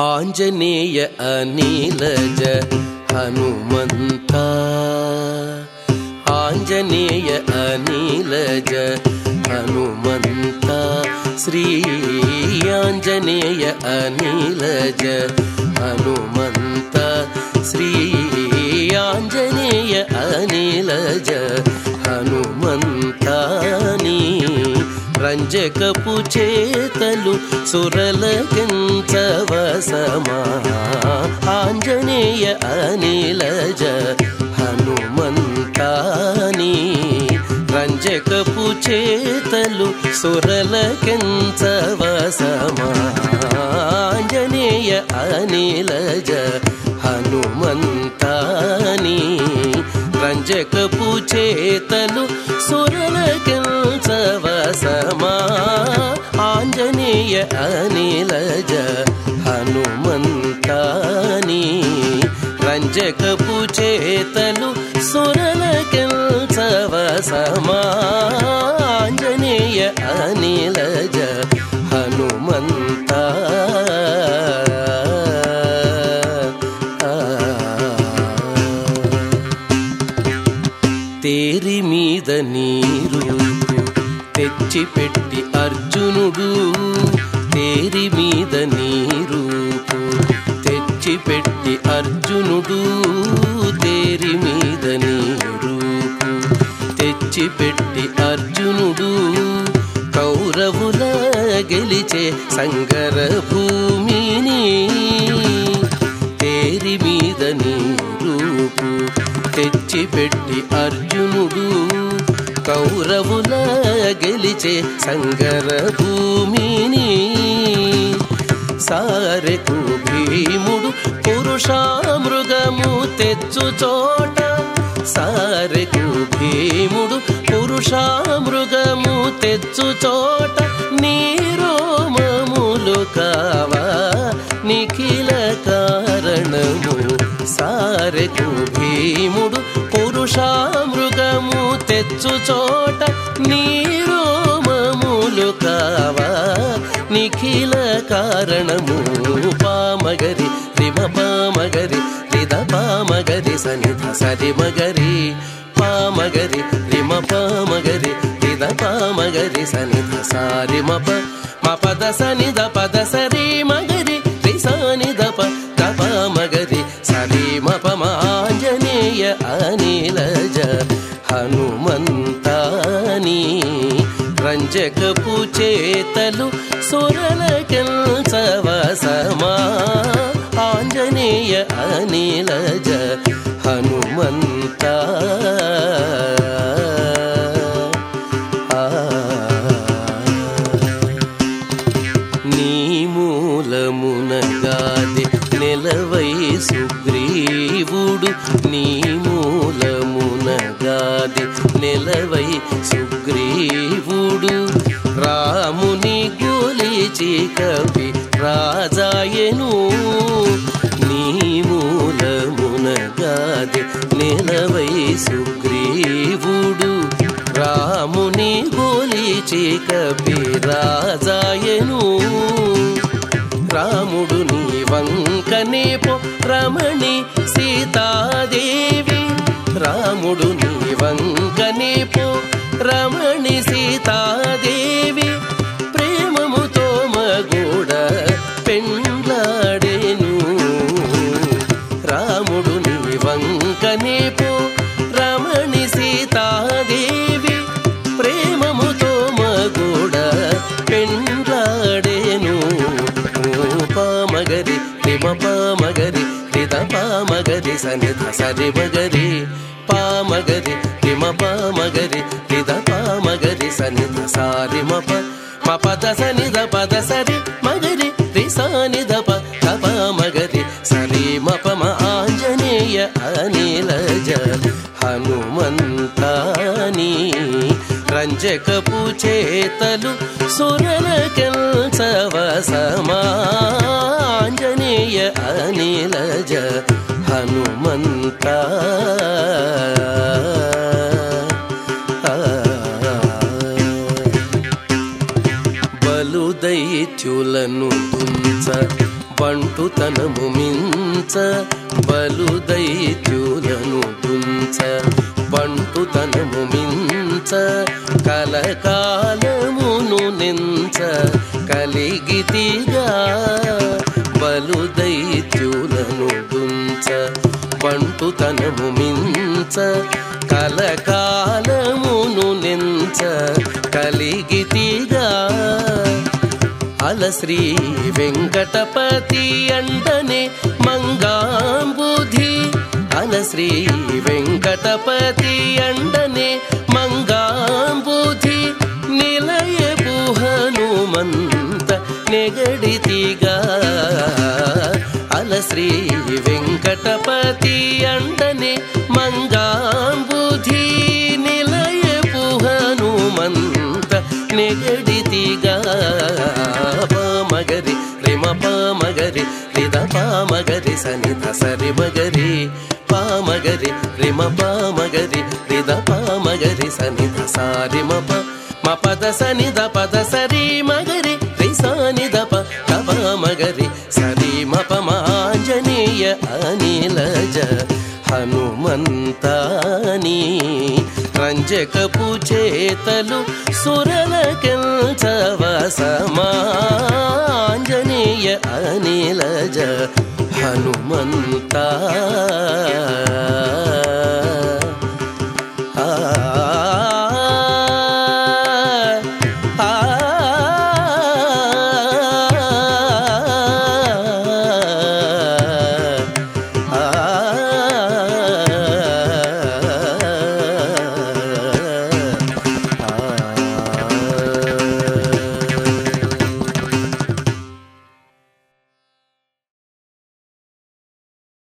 ఆంజనేయ అనిలజ హనుమంత. ఆంజనేయ అనిలజ హనుమంత. శ్రీ ఆంజనేయ అనిలజ హనుమంత. శ్రీ ఆంజనేయ అనిలజ హనుమంతాని రంజకపు చేతలు సురలకించవసమా ఆంజనేయ అనిలజ హనుమంతాని రంజకపు చేతలు సురలకించవసమా ఆంజనేయ అనిలజ హనుమంతాని రంజకపు చేతలు సురలకించవసమా ఆంజనేయ అనిలజ హనుమంతాని రంజకపు చేతలు సురలకించవసమా సమాంజనేయ అనిలజ హనుమంత. తేరి మీద నీరు తెచ్చి పెట్టి అర్జునుడు ఏరి మీద నీరు తెచ్చి పెట్టి అర్జునుడు తేరి మీద నీరు తెచ్చి పెట్టి అర్జునుడు కౌరవుల గెలిచే సంగర భూమిని తేరి మీద నీరు తెచ్చి పెట్టి అర్జునుడు కౌరవుల గెలిచే సంగర భూమిని సారెకు భీముడు పురుషామృగము తెచ్చు చోట. సారెకు భీముడు పురుషామృగము తెచ్చు చోట. నీరోమములు కావా? నిఖిల కారణము. సారెకు భీముడు పురుషామృగము తెచ్చు చోట. నీరు నిఖిల కారణము పామగరి రిమ పామగరి రిద పామగరి సనిధ సరి మగరి పామగరి రిమ పామగరి రిద పామగరి సనిధ సారి మప మపద సనిద పద సరి మగరి రి సనిద ప దప మగరి సరి మప ఆంజనేయ అనిలజ హనుమంతాని రంజకపు చేతలు సురలకెల్సవసమా ఆంజనేయ అనిలజ హనుమంత. నీ మూలమునగాది నిలవై సుగ్రీవుడు నీ మూలమునగాది నిలవై సుగ్రీవుడు. రాముని గోలిచి కవి రాజాయను. నీ మూలమునగాది నిలవై సుగ్రీవుడు. రాముని గోలిచి కవి రాజాయను. రాముడు నీ వంకనే పో రమణి సీతాదేవి. రాముడు నీ వంకనే పో రమణి సీతాదేవి ప్రేమముతో మగూడ పెండ్లాడేను. రాముడు నీ వంకనే పో రమణి సీతాదేవి ప్రేమముతో మగూడ పెండ్లాడేను. పామగరి నిమ పామగరి పామగరి సనిధ సరి మగరి పామగరి రిమ పామగరి రిద పామగరి సనిధ సారి మప మపద సనిధ పద సరి మగరి రి సనిధ ప తప మగరి సరి మప మ ఆంజనేయ అనిలజ హనుమంతాని రంజకపు చేతలు సురలకెల్సవసమా ఆంజనేయ అనిలజ హనుమంత. బలుదైత్యులను తుంచ బంటుతనము మించ బలుదైత్యులను తుంచ బంటుతనము మించ కలకాలమును నించ కలిగితిగా బలు దైత్యులను దుంచ బంటుతనము మించ కలకాలమును నించ కలిగితిగా అల శ్రీ వెంకటపతి అంటనే మంగాంబుధి అల శ్రీ వెంకటపతి అండనే మంగాంబుధి నిలయపు హనుమంత నెగడితిగా అల శ్రీ వెంకటపతి అండనే మంగాంబుధి నిలయపు హనుమంత నెగడితిగా పామగరి రిమ పామగరి రిద పామగరి సనిత సరి మగరి పామగరి రిమ పామగరి రిద పామగరి ద సారి మప మపద సనిద పద సరి మగరి రి సానిద ప. తప మగరి సరి మప మాంజనేయ అనిలజ. హనుమంతాని రంజకపు చేతలు సురలకెల్చవ సమాంజనేయ అనిలజ. ಹನುಮಂತ ಆ